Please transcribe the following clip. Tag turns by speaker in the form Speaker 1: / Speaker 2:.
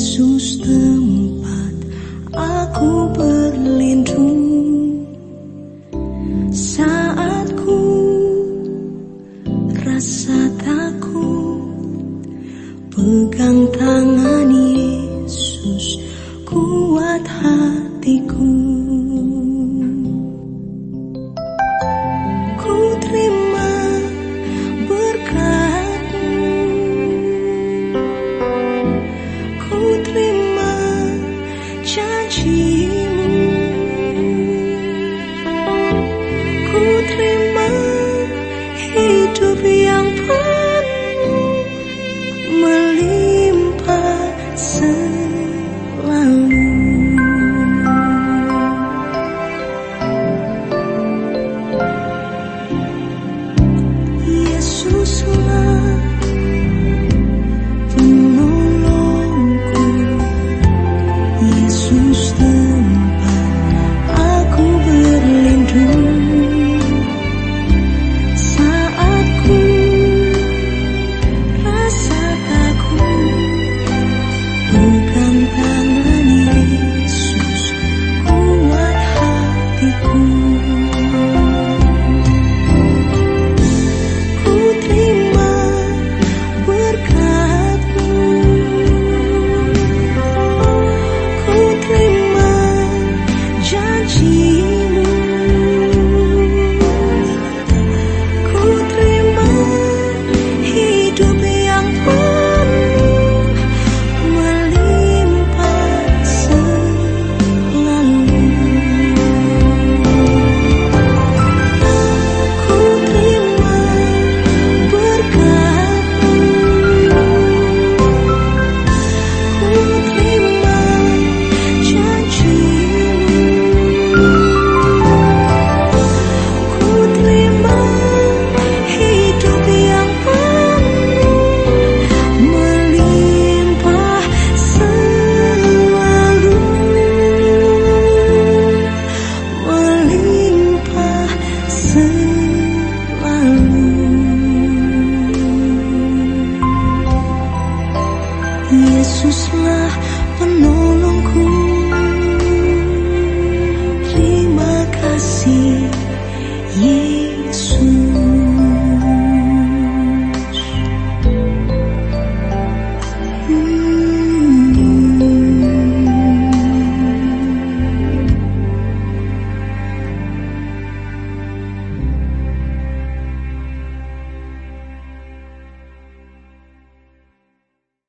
Speaker 1: Yesus tempat aku berlindung. Saat ku rasa takut. Pegang tangan Yesus kuat hatiku. 苦 Yesuslah penuh